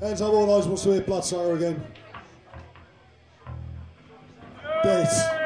Hands up all those wants to hear Bloodsucker again. Death.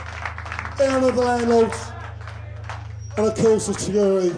Aaron of the Landlords, and of course the security.